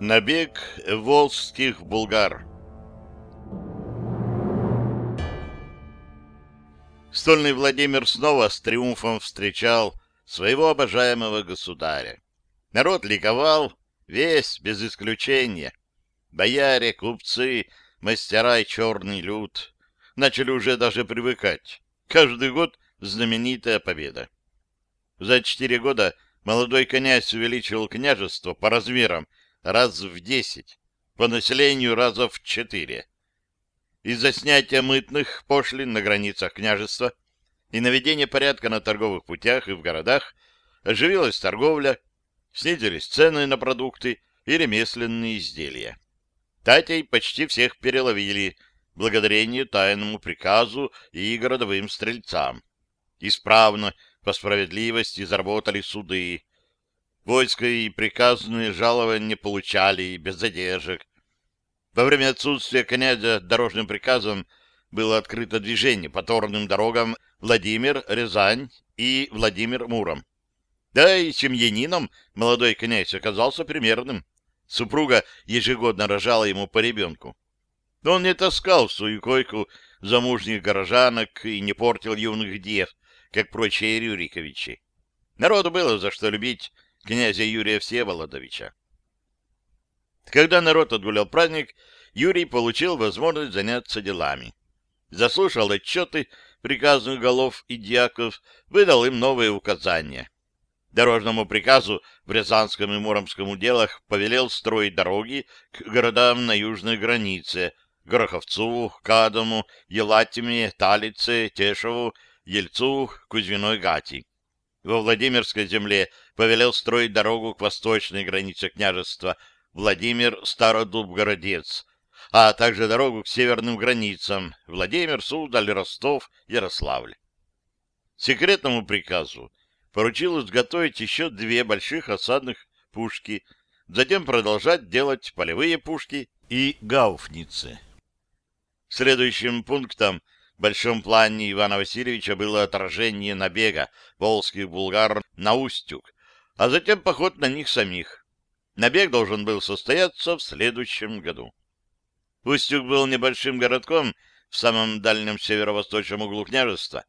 Набег волжских булгар Стольный Владимир снова с триумфом встречал своего обожаемого государя. Народ ликовал, весь, без исключения. Бояре, купцы, мастера и черный люд начали уже даже привыкать. Каждый год знаменитая победа. За четыре года молодой князь увеличил княжество по размерам раз в десять, по населению раза в четыре. Из-за снятия мытных пошлин на границах княжества и наведения порядка на торговых путях и в городах оживилась торговля, снизились цены на продукты и ремесленные изделия. Татей почти всех переловили, благодарение тайному приказу и городовым стрельцам. Исправно, по справедливости, заработали суды, Войско и приказные жалования получали без задержек. Во время отсутствия князя дорожным приказом было открыто движение по торным дорогам Владимир-Рязань и Владимир-Муром. Да и семьянином молодой князь оказался примерным. Супруга ежегодно рожала ему по ребенку. Он не таскал в свою койку замужних горожанок и не портил юных дев, как прочие Рюриковичи. Народу было за что любить князя Юрия Всеволодовича. Когда народ отгулял праздник, Юрий получил возможность заняться делами. Заслушал отчеты приказных голов и дьяков, выдал им новые указания. Дорожному приказу в Рязанском и Муромском уделах повелел строить дороги к городам на южной границе — Гороховцу, Кадому, Елатиме, Талице, Тешеву, Ельцу, Кузьминой Гати во Владимирской земле повелел строить дорогу к восточной границе княжества Владимир Стародубгородец, а также дорогу к северным границам Владимир, Суздаль, Ростов, Ярославль. Секретному приказу поручил изготовить еще две больших осадных пушки, затем продолжать делать полевые пушки и гауфницы. Следующим пунктом в большом плане Ивана Васильевича было отражение набега волжских булгар на Устюг, а затем поход на них самих. Набег должен был состояться в следующем году. Устюг был небольшим городком в самом дальнем северо-восточном углу княжества.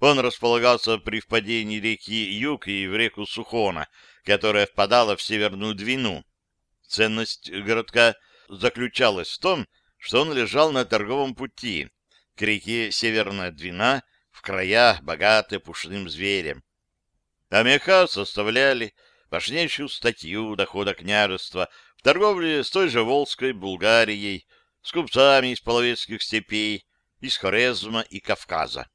Он располагался при впадении реки Юг и в реку Сухона, которая впадала в Северную Двину. Ценность городка заключалась в том, что он лежал на торговом пути, к реке Северная Двина в края, богатые пушным зверем. А меха составляли важнейшую статью дохода княжества в торговле с той же Волжской Булгарией, с купцами из половецких степей, из Хорезма и Кавказа.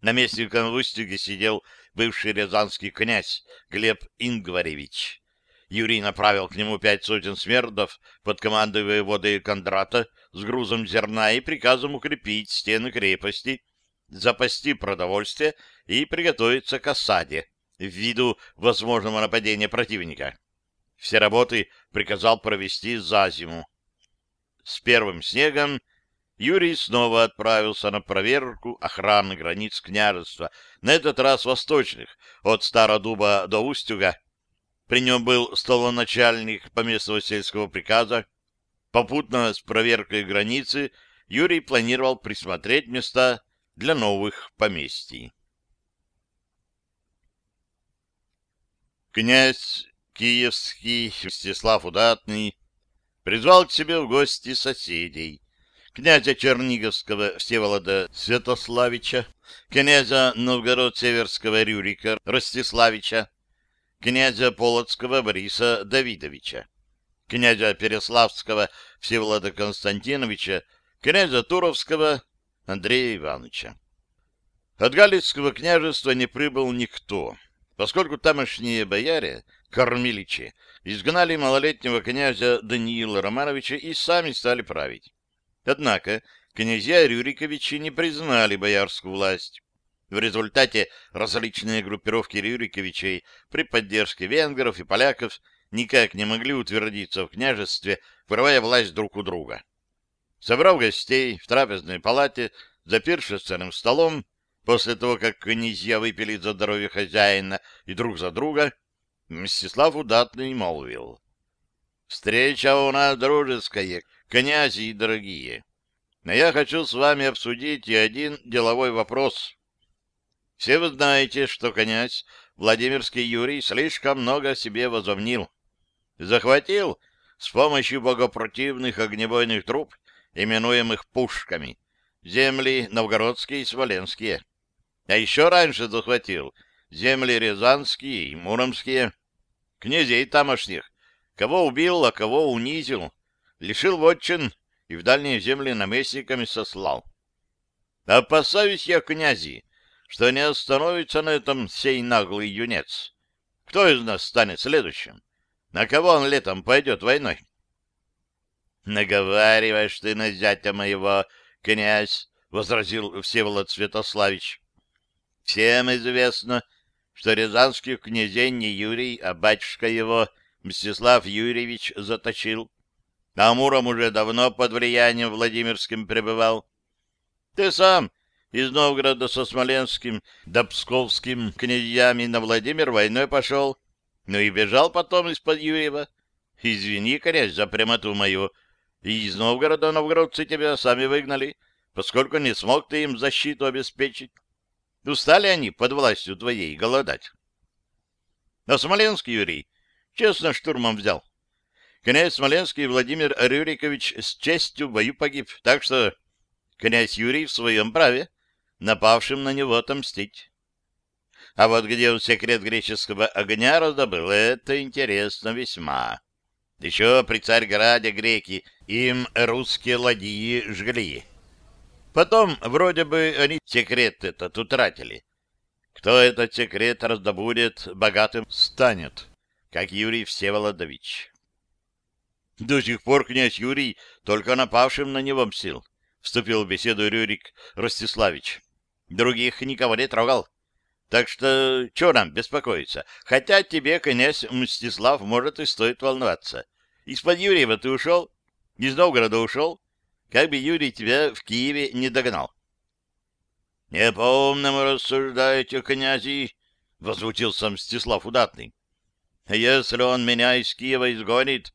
Наместником в Устюге сидел бывший рязанский князь Глеб Ингваревич. Юрий направил к нему пять сотен смердов под командой воеводы Кондрата с грузом зерна и приказом укрепить стены крепости, запасти продовольствие и приготовиться к осаде в виду возможного нападения противника. Все работы приказал провести за зиму. С первым снегом Юрий снова отправился на проверку охраны границ княжества, на этот раз восточных, от Стародуба до Устюга, при нем был столоначальник поместного сельского приказа. Попутно с проверкой границы Юрий планировал присмотреть места для новых поместий. Князь Киевский Мстислав Удатный призвал к себе в гости соседей. Князя Черниговского Всеволода Святославича, князя Новгород-Северского Рюрика Ростиславича, князя Полоцкого Бориса Давидовича, князя Переславского Всеволода Константиновича, князя Туровского Андрея Ивановича. От Галицкого княжества не прибыл никто, поскольку тамошние бояре, кормиличи, изгнали малолетнего князя Даниила Романовича и сами стали править. Однако князья Рюриковичи не признали боярскую власть. В результате различные группировки Рюриковичей при поддержке венгров и поляков никак не могли утвердиться в княжестве, вырывая власть друг у друга. Собрав гостей в трапезной палате за пиршественным столом, после того, как князья выпили за здоровье хозяина и друг за друга, Мстислав удатный молвил. «Встреча у нас дружеская, князи дорогие. Но я хочу с вами обсудить и один деловой вопрос. Все вы знаете, что князь Владимирский Юрий слишком много себе возомнил. Захватил с помощью богопротивных огнебойных труб, именуемых пушками, земли новгородские и смоленские. А еще раньше захватил земли рязанские и муромские, князей тамошних, кого убил, а кого унизил, лишил вотчин и в дальние земли наместниками сослал. Опасаюсь я, князи, что не остановится на этом сей наглый юнец. Кто из нас станет следующим? На кого он летом пойдет войной? Наговариваешь ты на зятя моего, князь, — возразил Всеволод Святославич. Всем известно, что рязанских князей не Юрий, а батюшка его, Мстислав Юрьевич, заточил. А Муром уже давно под влиянием Владимирским пребывал. Ты сам из Новгорода со Смоленским да Псковским князьями на Владимир войной пошел, ну и бежал потом из-под Юрьева. Извини, князь, за прямоту мою. И из Новгорода новгородцы тебя сами выгнали, поскольку не смог ты им защиту обеспечить. Устали они под властью твоей голодать. А Смоленский Юрий честно штурмом взял. Князь Смоленский Владимир Рюрикович с честью в бою погиб, так что князь Юрий в своем праве напавшим на него отомстить. А вот где он секрет греческого огня раздобыл, это интересно весьма. Еще при Царьграде греки им русские ладьи жгли. Потом, вроде бы, они секрет этот утратили. Кто этот секрет раздобудет, богатым станет, как Юрий Всеволодович. До сих пор князь Юрий только напавшим на него мстил, вступил в беседу Рюрик Ростиславич. Других никого не трогал. Так что что нам беспокоиться? Хотя тебе, князь Мстислав, может и стоит волноваться. Из-под Юрьева ты ушел? Из Новгорода ушел? Как бы Юрий тебя в Киеве не догнал. — Не по-умному рассуждаете, князи, — возмутился Мстислав Удатный. — Если он меня из Киева изгонит,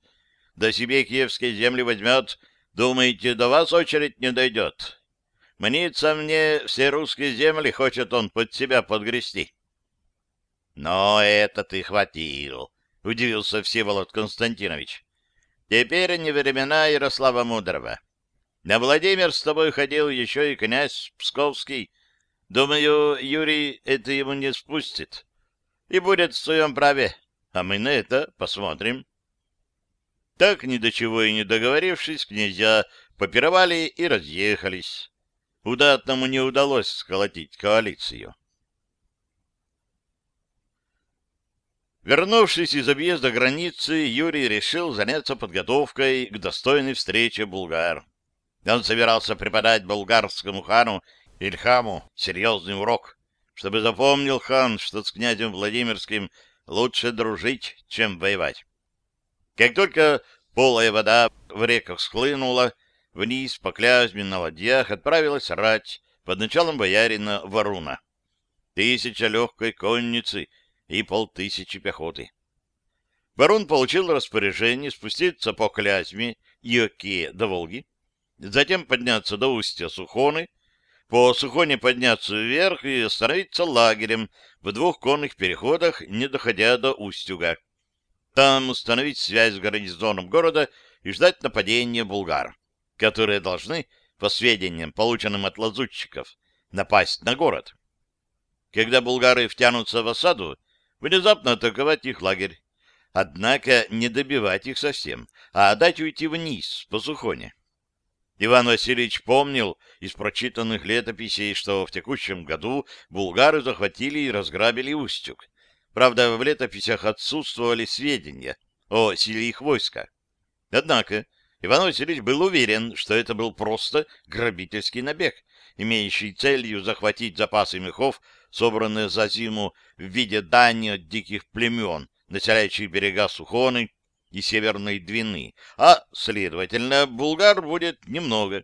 да себе киевские земли возьмет, думаете, до вас очередь не дойдет? Мнится мне, все русские земли хочет он под себя подгрести. — Но это ты хватил, — удивился Всеволод Константинович. — Теперь не времена Ярослава Мудрого. На Владимир с тобой ходил еще и князь Псковский. Думаю, Юрий это ему не спустит. И будет в своем праве. А мы на это посмотрим. Так, ни до чего и не договорившись, князья попировали и разъехались. Удатному не удалось сколотить коалицию. Вернувшись из объезда границы, Юрий решил заняться подготовкой к достойной встрече булгар. Он собирался преподать болгарскому хану Ильхаму серьезный урок, чтобы запомнил хан, что с князем Владимирским лучше дружить, чем воевать. Как только полая вода в реках схлынула, Вниз по Клязьме на ладьях отправилась рать под началом боярина Варуна. Тысяча легкой конницы и полтысячи пехоты. Варун получил распоряжение спуститься по Клязьме и Оке до Волги, затем подняться до устья Сухоны, по Сухоне подняться вверх и остановиться лагерем в двух конных переходах, не доходя до Устюга. Там установить связь с гарнизоном города и ждать нападения булгар которые должны, по сведениям, полученным от лазутчиков, напасть на город. Когда булгары втянутся в осаду, внезапно атаковать их лагерь. Однако не добивать их совсем, а дать уйти вниз, по Сухоне. Иван Васильевич помнил из прочитанных летописей, что в текущем году булгары захватили и разграбили Устюг. Правда, в летописях отсутствовали сведения о силе их войска. Однако Иван Васильевич был уверен, что это был просто грабительский набег, имеющий целью захватить запасы мехов, собранные за зиму в виде дани от диких племен, населяющих берега Сухоны и Северной Двины, а, следовательно, булгар будет немного,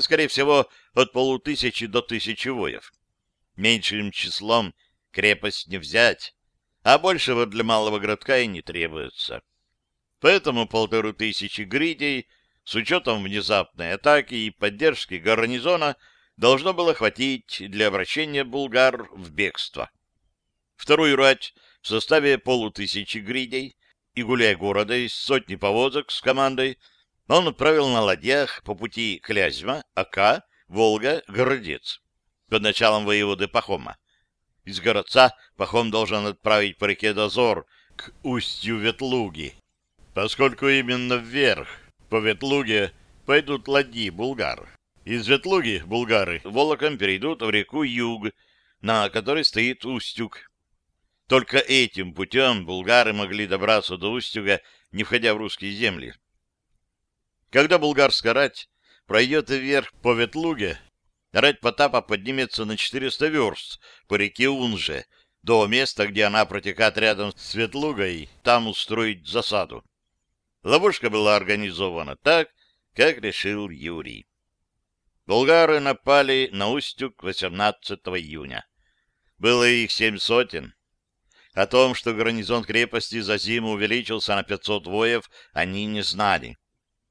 скорее всего, от полутысячи до тысячи воев. Меньшим числом крепость не взять, а большего для малого городка и не требуется. Поэтому полторы тысячи гридей с учетом внезапной атаки и поддержки гарнизона должно было хватить для обращения булгар в бегство. Вторую рать в составе полутысячи гридей и гуляя города из сотни повозок с командой он отправил на ладьях по пути Клязьма, Ака, Волга, Городец под началом воеводы Пахома. Из городца Пахом должен отправить по реке Дозор к устью Ветлуги, поскольку именно вверх по Ветлуге пойдут ладьи булгар. Из Ветлуги булгары волоком перейдут в реку Юг, на которой стоит Устюг. Только этим путем булгары могли добраться до Устюга, не входя в русские земли. Когда булгарская рать пройдет вверх по Ветлуге, рать Потапа поднимется на 400 верст по реке Унже, до места, где она протекает рядом с Ветлугой, там устроить засаду. Ловушка была организована так, как решил Юрий. Булгары напали на Устюг 18 июня. Было их семь сотен. О том, что гарнизон крепости за зиму увеличился на 500 воев, они не знали.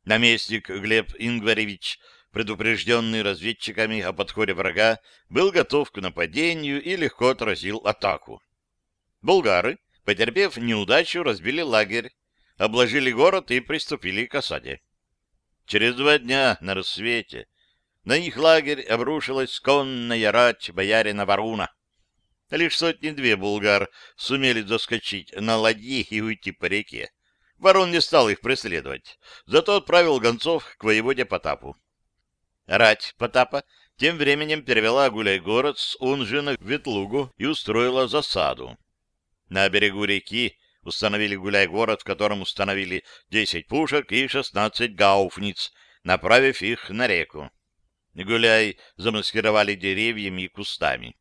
Наместник Глеб Ингваревич, предупрежденный разведчиками о подходе врага, был готов к нападению и легко отразил атаку. Булгары, потерпев неудачу, разбили лагерь, обложили город и приступили к осаде. Через два дня на рассвете на их лагерь обрушилась конная рать боярина Варуна. Лишь сотни-две булгар сумели заскочить на ладьи и уйти по реке. Ворон не стал их преследовать, зато отправил гонцов к воеводе Потапу. Рать Потапа тем временем перевела гуляй-город с Унжина в Ветлугу и устроила засаду. На берегу реки установили гуляй-город, в котором установили 10 пушек и 16 гауфниц, направив их на реку. Гуляй замаскировали деревьями и кустами.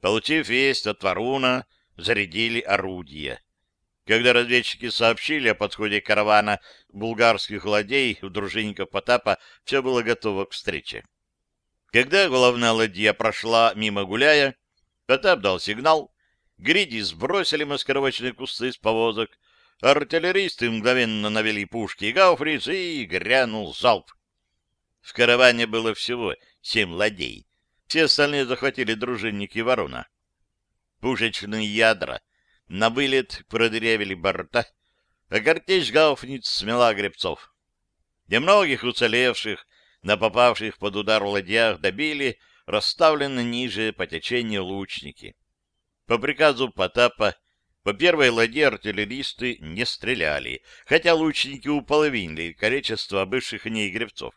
Получив весть от Варуна, зарядили орудия. Когда разведчики сообщили о подходе каравана булгарских ладей у дружинников Потапа, все было готово к встрече. Когда головная ладья прошла мимо Гуляя, Потап дал сигнал, Гриди сбросили маскировочные кусты с повозок, артиллеристы мгновенно навели пушки и гауфриц, и грянул залп. В караване было всего семь ладей. Все остальные захватили дружинники ворона. Пушечные ядра на вылет продырявили борта, а картечь гауфниц смела гребцов. Немногих уцелевших, на попавших под удар ладьях добили расставлены ниже по течению лучники. По приказу Потапа по первой ладье артиллеристы не стреляли, хотя лучники уполовинили количество бывших в ней гребцов.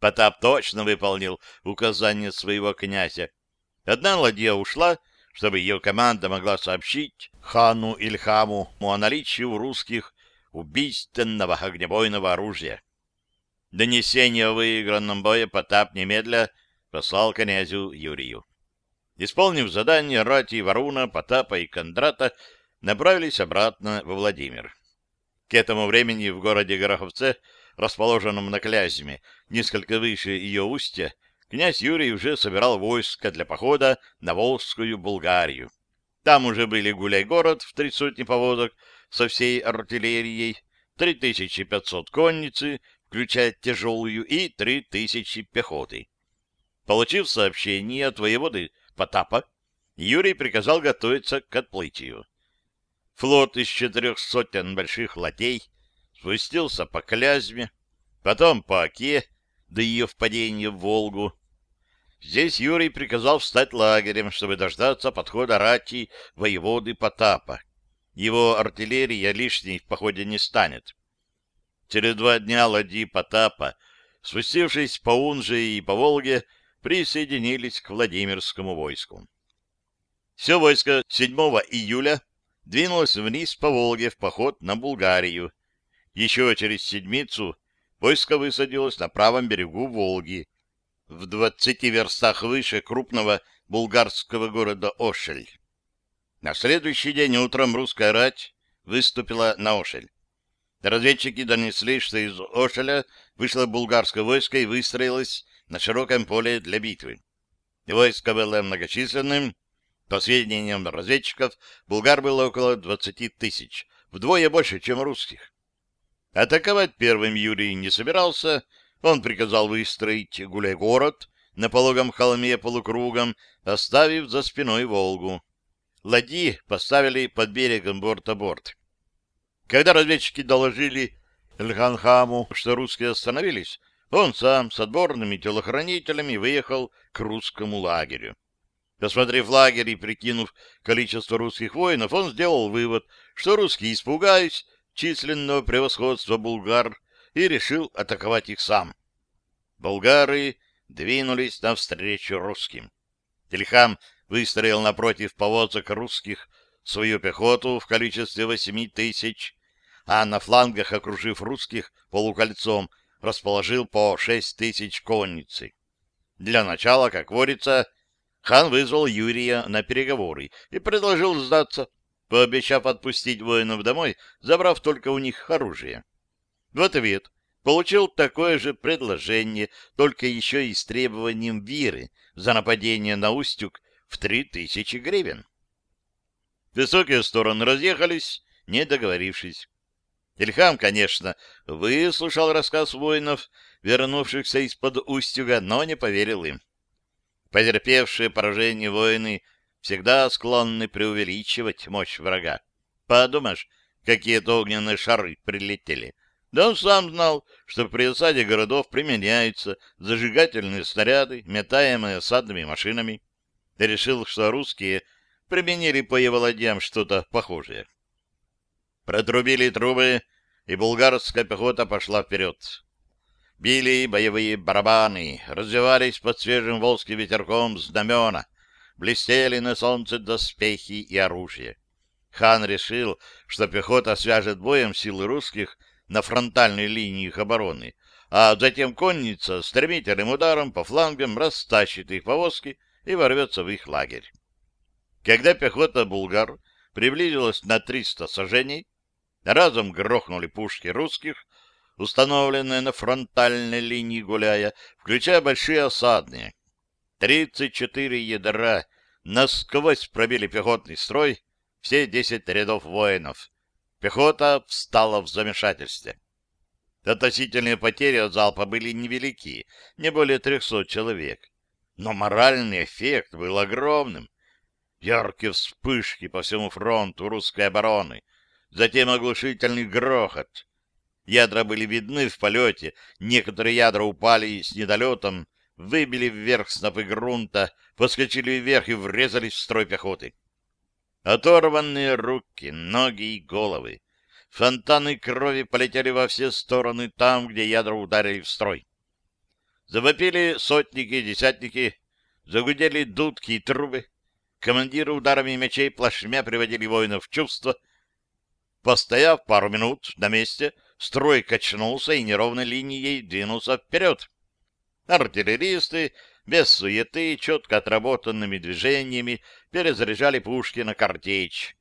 Потап точно выполнил указание своего князя. Одна ладья ушла, чтобы ее команда могла сообщить хану Ильхаму о наличии у русских убийственного огнебойного оружия. Донесение о выигранном бое Потап немедля послал князю Юрию. Исполнив задание, Рати, Варуна, Потапа и Кондрата направились обратно во Владимир. К этому времени в городе Гороховце, расположенном на Клязьме, несколько выше ее устья, князь Юрий уже собирал войско для похода на Волжскую Булгарию. Там уже были гуляй-город в три сотни повозок со всей артиллерией, 3500 конницы, включая тяжелую, и 3000 пехоты. Получив сообщение от воеводы Потапа, Юрий приказал готовиться к отплытию. Флот из четырех сотен больших ладей спустился по Клязьме, потом по Оке, до ее впадения в Волгу. Здесь Юрий приказал встать лагерем, чтобы дождаться подхода рати воеводы Потапа. Его артиллерия лишней в походе не станет. Через два дня ладьи Потапа, спустившись по Унже и по Волге, присоединились к Владимирскому войску. Все войско 7 июля двинулось вниз по Волге в поход на Булгарию. Еще через седмицу войско высадилось на правом берегу Волги, в 20 верстах выше крупного булгарского города Ошель. На следующий день утром русская рать выступила на Ошель. Разведчики донесли, что из Ошеля вышло булгарское войско и выстроилось на широком поле для битвы. Войско было многочисленным. По сведениям разведчиков, булгар было около 20 тысяч, вдвое больше, чем русских. Атаковать первым Юрий не собирался. Он приказал выстроить гуляй-город на пологом холме полукругом, оставив за спиной Волгу. Ладьи поставили под берегом борт-а-борт. Когда разведчики доложили Эльханхаму, что русские остановились, он сам с отборными телохранителями выехал к русскому лагерю. Посмотрев лагерь и прикинув количество русских воинов, он сделал вывод, что русские испугались численного превосходства булгар и решил атаковать их сам. Болгары двинулись навстречу русским. Тельхам выстроил напротив повозок русских свою пехоту в количестве восьми тысяч, а на флангах, окружив русских полукольцом, расположил по шесть тысяч конницы. Для начала, как говорится, хан вызвал Юрия на переговоры и предложил сдаться, пообещав отпустить воинов домой, забрав только у них оружие. В ответ получил такое же предложение, только еще и с требованием Виры за нападение на Устюг в три тысячи гривен. Высокие стороны разъехались, не договорившись. Ильхам, конечно, выслушал рассказ воинов, вернувшихся из-под Устюга, но не поверил им. Потерпевшие поражение воины всегда склонны преувеличивать мощь врага. Подумаешь, какие-то огненные шары прилетели. Да он сам знал, что при осаде городов применяются зажигательные снаряды, метаемые осадными машинами. И решил, что русские применили по его ладьям что-то похожее. Протрубили трубы, и булгарская пехота пошла вперед. Били боевые барабаны, развивались под свежим волжским ветерком знамена, блестели на солнце доспехи и оружие. Хан решил, что пехота свяжет боем силы русских на фронтальной линии их обороны, а затем конница стремительным ударом по флангам растащит их повозки и ворвется в их лагерь. Когда пехота булгар приблизилась на 300 сажений, Разом грохнули пушки русских, установленные на фронтальной линии гуляя, включая большие осадные. Тридцать четыре ядра насквозь пробили пехотный строй, все десять рядов воинов. Пехота встала в замешательстве. Относительные потери от залпа были невелики, не более трехсот человек. Но моральный эффект был огромным. Яркие вспышки по всему фронту русской обороны — затем оглушительный грохот. Ядра были видны в полете, некоторые ядра упали с недолетом, выбили вверх снопы грунта, поскочили вверх и врезались в строй пехоты. Оторванные руки, ноги и головы. Фонтаны крови полетели во все стороны там, где ядра ударили в строй. Завопили сотники и десятники, загудели дудки и трубы. Командиры ударами мечей плашмя приводили воинов в чувство — Постояв пару минут на месте, строй качнулся и неровной линией двинулся вперед. Артиллеристы без суеты, четко отработанными движениями перезаряжали пушки на картечь.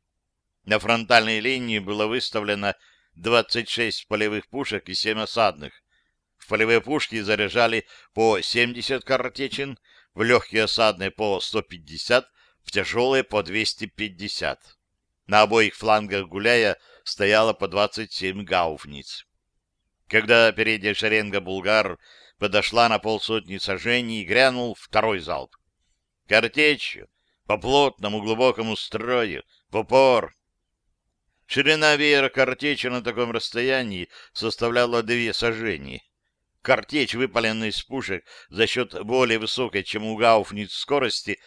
На фронтальной линии было выставлено 26 полевых пушек и 7 осадных. В полевые пушки заряжали по 70 картечин, в легкие осадные по 150, в тяжелые по 250. На обоих флангах гуляя стояло по 27 гауфниц. Когда передняя шеренга булгар подошла на полсотни сажений, грянул второй залп. Картечью, по плотному глубокому строю, в упор. Ширина веера картечи на таком расстоянии составляла две сажения. Картечь, выпаленная из пушек за счет более высокой, чем у гауфниц, скорости,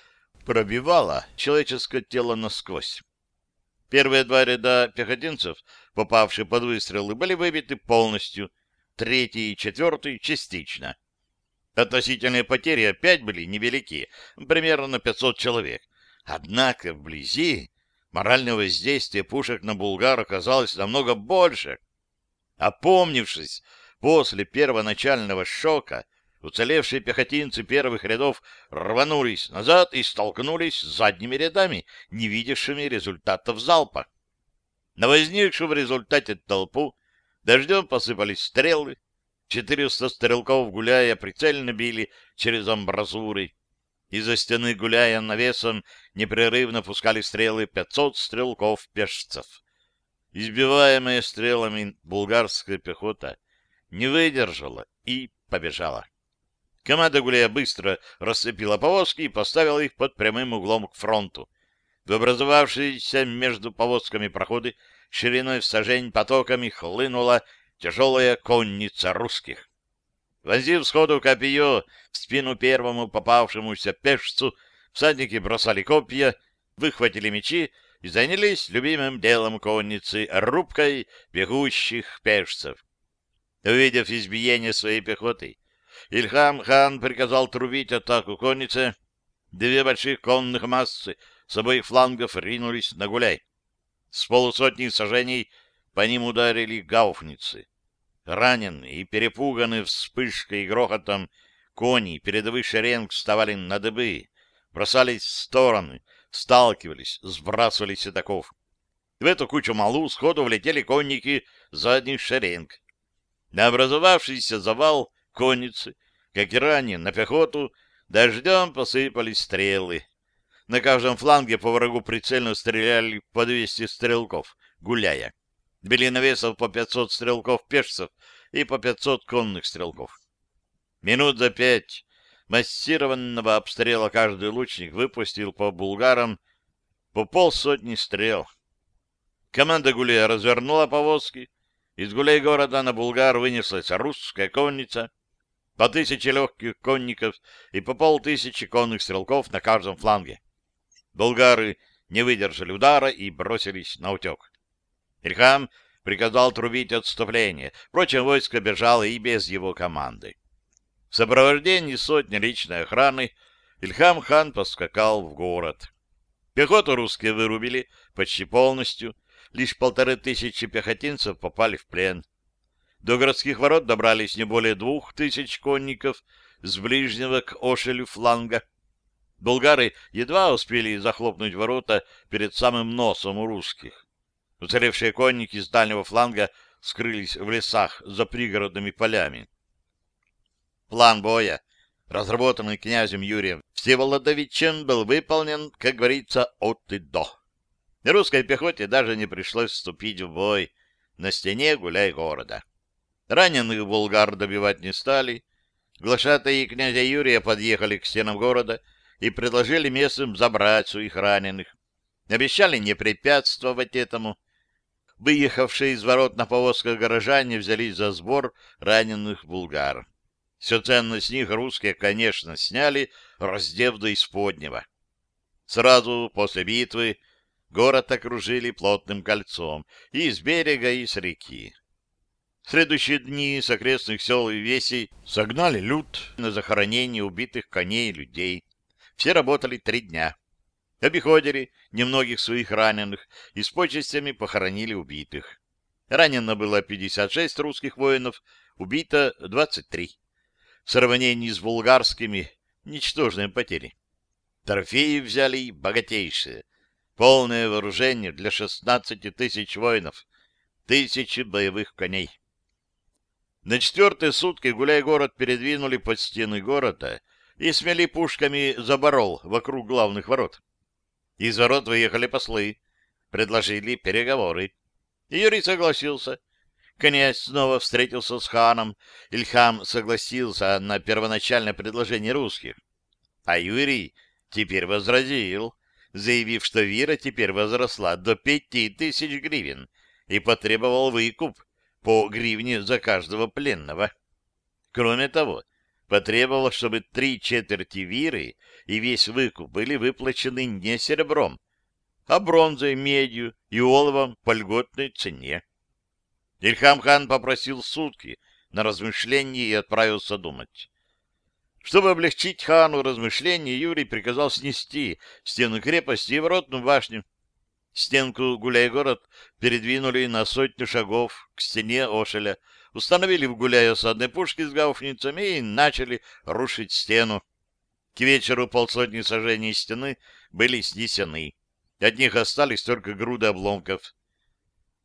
пробивала человеческое тело насквозь. Первые два ряда пехотинцев, попавшие под выстрелы, были выбиты полностью, третий и четвертый — частично. Относительные потери опять были невелики, примерно 500 человек. Однако вблизи моральное воздействие пушек на булгар оказалось намного больше. Опомнившись после первоначального шока, Уцелевшие пехотинцы первых рядов рванулись назад и столкнулись с задними рядами, не видевшими результатов залпа. На возникшую в результате толпу дождем посыпались стрелы. Четыреста стрелков, гуляя, прицельно били через амбразуры. Из-за стены, гуляя навесом, непрерывно пускали стрелы 500 стрелков-пешцев. Избиваемая стрелами булгарская пехота не выдержала и побежала. Команда Гуляя быстро расцепила повозки и поставила их под прямым углом к фронту. В образовавшиеся между повозками проходы шириной в сажень потоками хлынула тяжелая конница русских. Возив сходу копье в спину первому попавшемуся пешцу, всадники бросали копья, выхватили мечи и занялись любимым делом конницы — рубкой бегущих пешцев. Увидев избиение своей пехоты, Ильхам хан приказал трубить атаку конницы. Две больших конных массы с обоих флангов ринулись на гуляй. С полусотни сажений по ним ударили гауфницы. Раненые и перепуганные вспышкой и грохотом кони передовых шеренг вставали на дыбы, бросались в стороны, сталкивались, сбрасывали сетаков. В эту кучу малу сходу влетели конники задних шеренг. На образовавшийся завал конницы, как и ранее на пехоту, дождем посыпались стрелы. На каждом фланге по врагу прицельно стреляли по 200 стрелков, гуляя. Били навесов по 500 стрелков-пешцев и по 500 конных стрелков. Минут за пять массированного обстрела каждый лучник выпустил по булгарам по полсотни стрел. Команда Гулия развернула повозки. Из гулей города на Булгар вынеслась русская конница, по тысяче легких конников и по полтысячи конных стрелков на каждом фланге. Болгары не выдержали удара и бросились на утек. Ильхам приказал трубить отступление. Впрочем, войско бежало и без его команды. В сопровождении сотни личной охраны Ильхам хан поскакал в город. Пехоту русские вырубили почти полностью, лишь полторы тысячи пехотинцев попали в плен. До городских ворот добрались не более двух тысяч конников с ближнего к Ошелю фланга. Болгары едва успели захлопнуть ворота перед самым носом у русских. Уцелевшие конники с дальнего фланга скрылись в лесах за пригородными полями. План боя, разработанный князем Юрием Всеволодовичем, был выполнен, как говорится, от и до. Русской пехоте даже не пришлось вступить в бой на стене гуляй города. Раненых болгар добивать не стали. Глашатые князя Юрия подъехали к стенам города и предложили местным забрать своих раненых. Обещали не препятствовать этому. Выехавшие из ворот на повозках горожане взялись за сбор раненых булгар. Все ценно с них русские, конечно, сняли, раздев до исподнего. Сразу после битвы город окружили плотным кольцом и с берега, и с реки. Следующие дни с окрестных сел и весей согнали люд на захоронение убитых коней и людей. Все работали три дня. Обиходили немногих своих раненых и с почестями похоронили убитых. Ранено было 56 русских воинов, убито 23. В сравнении с булгарскими ничтожные потери. Трофеи взяли богатейшие. Полное вооружение для 16 тысяч воинов, тысячи боевых коней. На четвертые сутки гуляй-город передвинули под стены города и смели пушками заборол вокруг главных ворот. Из ворот выехали послы, предложили переговоры. Юрий согласился. Князь снова встретился с ханом. Ильхам согласился на первоначальное предложение русских. А Юрий теперь возразил, заявив, что вира теперь возросла до пяти тысяч гривен и потребовал выкуп по гривне за каждого пленного. Кроме того, потребовал, чтобы три четверти виры и весь выкуп были выплачены не серебром, а бронзой, медью и оловом по льготной цене. Ильхам-хан попросил сутки на размышление и отправился думать. Чтобы облегчить хану размышления, Юрий приказал снести стену крепости и воротную башню, Стенку гуляй-город передвинули на сотню шагов к стене Ошеля, установили в гуляй осадные пушки с гауфницами и начали рушить стену. К вечеру полсотни сажений стены были снесены. От них остались только груды обломков.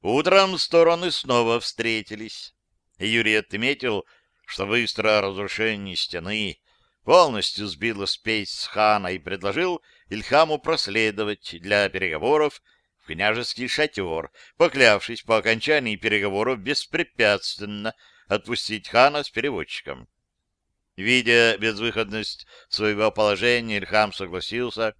Утром стороны снова встретились. Юрий отметил, что быстрое разрушение стены полностью сбил спесь с хана и предложил Ильхаму проследовать для переговоров в княжеский шатер, поклявшись по окончании переговоров беспрепятственно отпустить хана с переводчиком. Видя безвыходность своего положения, Ильхам согласился,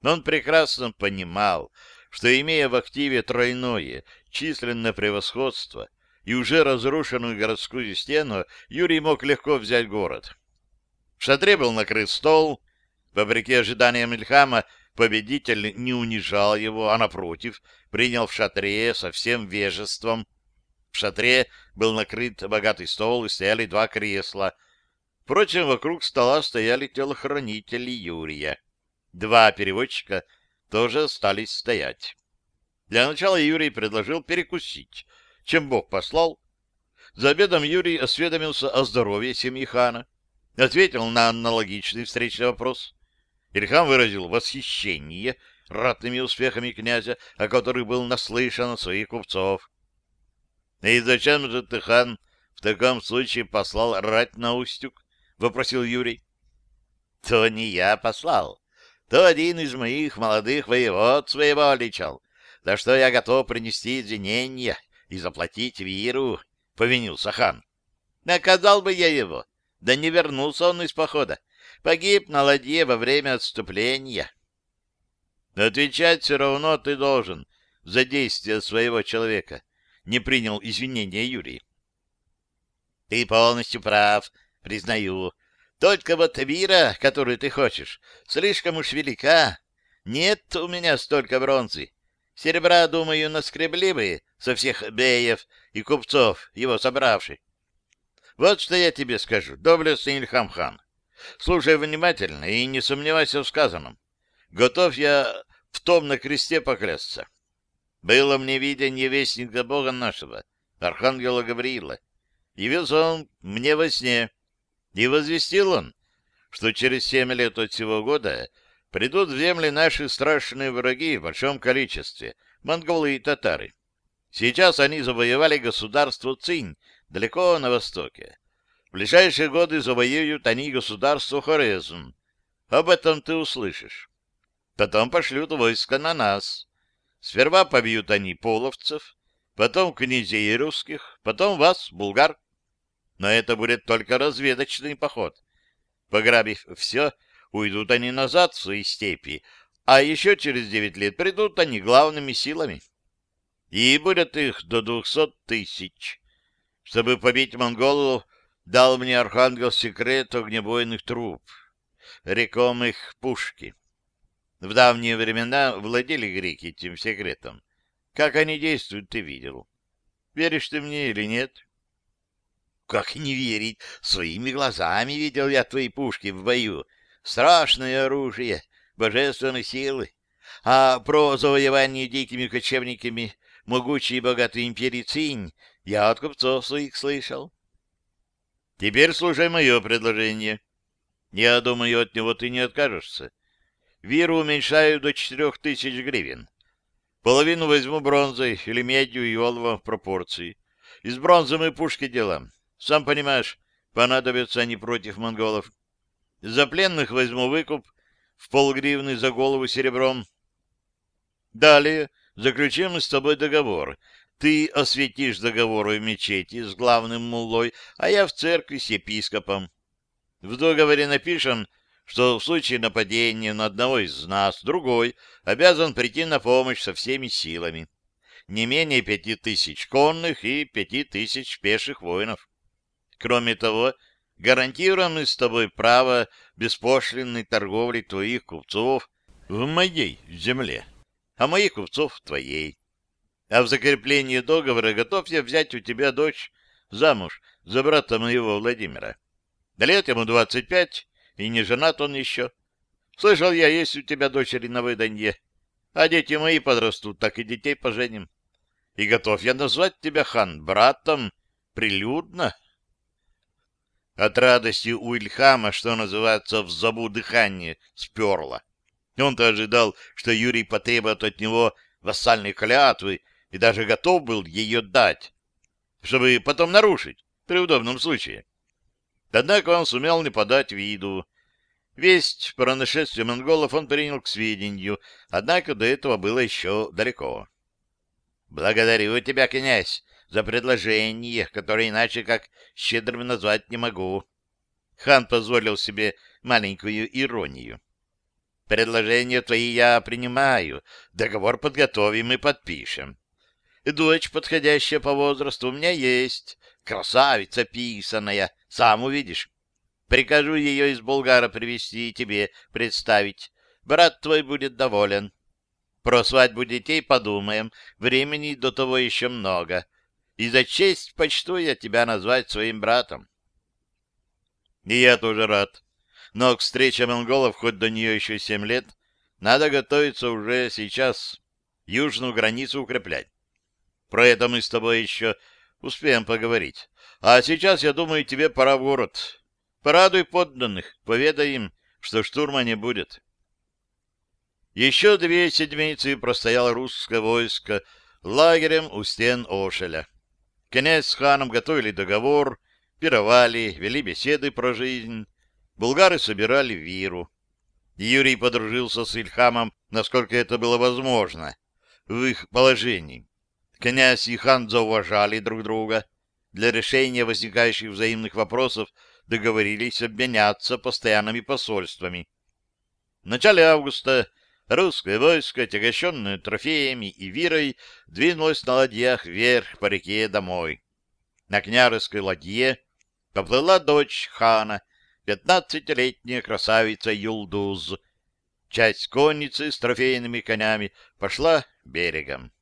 но он прекрасно понимал, что, имея в активе тройное численное превосходство и уже разрушенную городскую стену, Юрий мог легко взять город. В шатре был накрыт стол. Вопреки ожиданиям Ильхама, победитель не унижал его, а, напротив, принял в шатре со всем вежеством. В шатре был накрыт богатый стол и стояли два кресла. Впрочем, вокруг стола стояли телохранители Юрия. Два переводчика тоже остались стоять. Для начала Юрий предложил перекусить, чем Бог послал. За обедом Юрий осведомился о здоровье семьи хана, ответил на аналогичный встречный вопрос. Ильхам выразил восхищение ратными успехами князя, о которых был наслышан от своих купцов. — И зачем же ты, хан, в таком случае послал рать на Устюг? — вопросил Юрий. — То не я послал, то один из моих молодых воевод своего лечал, за что я готов принести извинения и заплатить виру, — повинился хан. Наказал бы я его, да не вернулся он из похода. Погиб на ладье во время отступления. Отвечать все равно ты должен за действия своего человека. Не принял извинения Юрий. Ты полностью прав, признаю. Только вот вира, которую ты хочешь, слишком уж велика. Нет у меня столько бронзы. Серебра, думаю, наскребли бы со всех беев и купцов, его собравших. Вот что я тебе скажу, доблестный Ильхам-хан. Слушай внимательно и не сомневайся в сказанном. Готов я в том на кресте поклясться. Было мне видение вестника Бога нашего, Архангела Гавриила. Явился он мне во сне, и возвестил он, что через семь лет от сего года придут в земли наши страшные враги в большом количестве, монголы и татары. Сейчас они завоевали государство Цинь, далеко на востоке. В ближайшие годы завоюют они государство Хорезм. Об этом ты услышишь. Потом пошлют войска на нас. Сперва побьют они половцев, потом князей русских, потом вас, булгар. Но это будет только разведочный поход. Пограбив все, уйдут они назад в свои степи, а еще через девять лет придут они главными силами. И будет их до двухсот тысяч. Чтобы побить монголов, дал мне архангел секрет огнебойных труб, реком их пушки. В давние времена владели греки этим секретом. Как они действуют, ты видел. Веришь ты мне или нет? Как не верить? Своими глазами видел я твои пушки в бою. Страшное оружие, божественной силы. А про завоевание дикими кочевниками могучей и богатой империи Цинь я от купцов своих слышал. Теперь слушай мое предложение. Я думаю, от него ты не откажешься. Виру уменьшаю до четырех тысяч гривен. Половину возьму бронзой или медью и олова в пропорции. Из бронзы мы пушки делаем. Сам понимаешь, понадобятся они против монголов. За пленных возьму выкуп в полгривны за голову серебром. Далее заключим с тобой договор. Ты осветишь договор в мечети с главным муллой, а я в церкви с епископом. В договоре напишем, что в случае нападения на одного из нас другой обязан прийти на помощь со всеми силами. Не менее пяти тысяч конных и пяти тысяч пеших воинов. Кроме того, гарантируем мы с тобой право беспошлинной торговли твоих купцов в моей земле, а моих купцов в твоей. А в закреплении договора готов я взять у тебя дочь замуж за брата моего Владимира. Да лет ему двадцать пять, и не женат он еще. Слышал я, есть у тебя дочери на выданье. А дети мои подрастут, так и детей поженим. И готов я назвать тебя, хан, братом прилюдно. От радости у Ильхама, что называется, в забу дыхание сперло. Он-то ожидал, что Юрий потребует от него вассальной клятвы и даже готов был ее дать, чтобы потом нарушить при удобном случае. Однако он сумел не подать виду, Весть про нашествие монголов он принял к сведению, однако до этого было еще далеко. «Благодарю тебя, князь, за предложение, которое иначе как щедрым назвать не могу». Хан позволил себе маленькую иронию. «Предложения твои я принимаю, договор подготовим и подпишем. Дочь, подходящая по возрасту, у меня есть, красавица писаная, сам увидишь. Прикажу ее из Булгара привезти и тебе представить. Брат твой будет доволен. Про свадьбу детей подумаем. Времени до того еще много. И за честь почту я тебя назвать своим братом. И я тоже рад. Но к встрече монголов, хоть до нее еще семь лет, надо готовиться уже сейчас, южную границу укреплять. Про это мы с тобой еще успеем поговорить. А сейчас, я думаю, тебе пора в город. Порадуй подданных, поведай им, что штурма не будет. Еще две седмицы простояло русское войско лагерем у стен Ошеля. Князь с ханом готовили договор, пировали, вели беседы про жизнь. Булгары собирали виру. Юрий подружился с Ильхамом, насколько это было возможно, в их положении. Князь и хан зауважали друг друга. Для решения возникающих взаимных вопросов договорились обменяться постоянными посольствами. В начале августа русское войско, отягощенное трофеями и вирой, двинулось на ладьях вверх по реке домой. На княжеской ладье поплыла дочь хана, пятнадцатилетняя красавица Юлдуз. Часть конницы с трофейными конями пошла берегом.